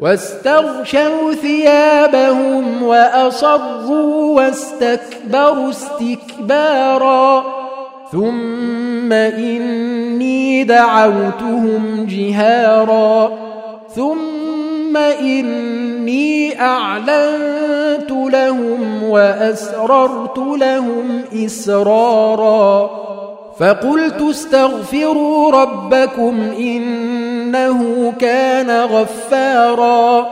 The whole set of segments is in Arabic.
واستغشوا ثيابهم وأصروا واستكبروا استكبارا. ثم إني دعوتهم جهارا. ثم إني أعلنت لهم وأسررت لهم إسرارا. فقلت استغفروا ربكم إنه كان غفارا.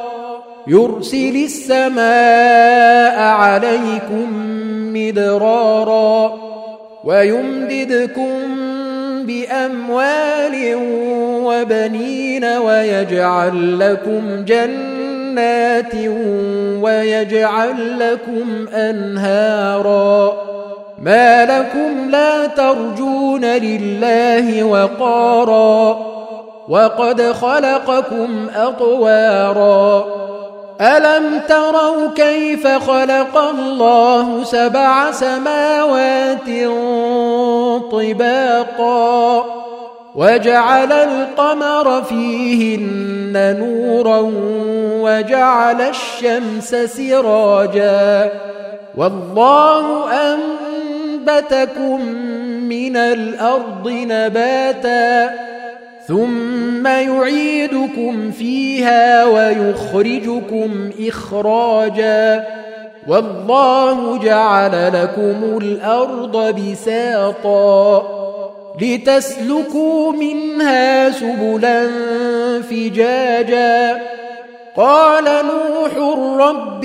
يرسل السماء عليكم مدرارا. ويمددكم بأموال وبنين ويجعل لكم جنات ويجعل لكم أنهارا. ما لكم لا ترجون لله وقارا. وقد خلقكم أطوارا. ألم تروا كيف خلق الله سبع سماوات طباقا؟ وجعل القمر فيهن نورا وجعل الشمس سراجا. والله أنزل أنبتكم من الأرض نباتا. ثم يعيدكم فيها ويخرجكم إخراجا. والله جعل لكم الأرض بساطا لتسلكوا منها سبلا فجاجا. قال نوح رب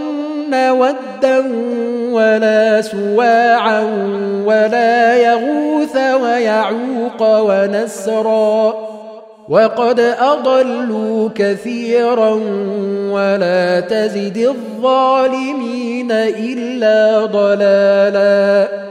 ودا ولا سواعا ولا يغوث ويعوق ونسرا وقد أضلوا كثيرا ولا تزد الظالمين إلا ضلالا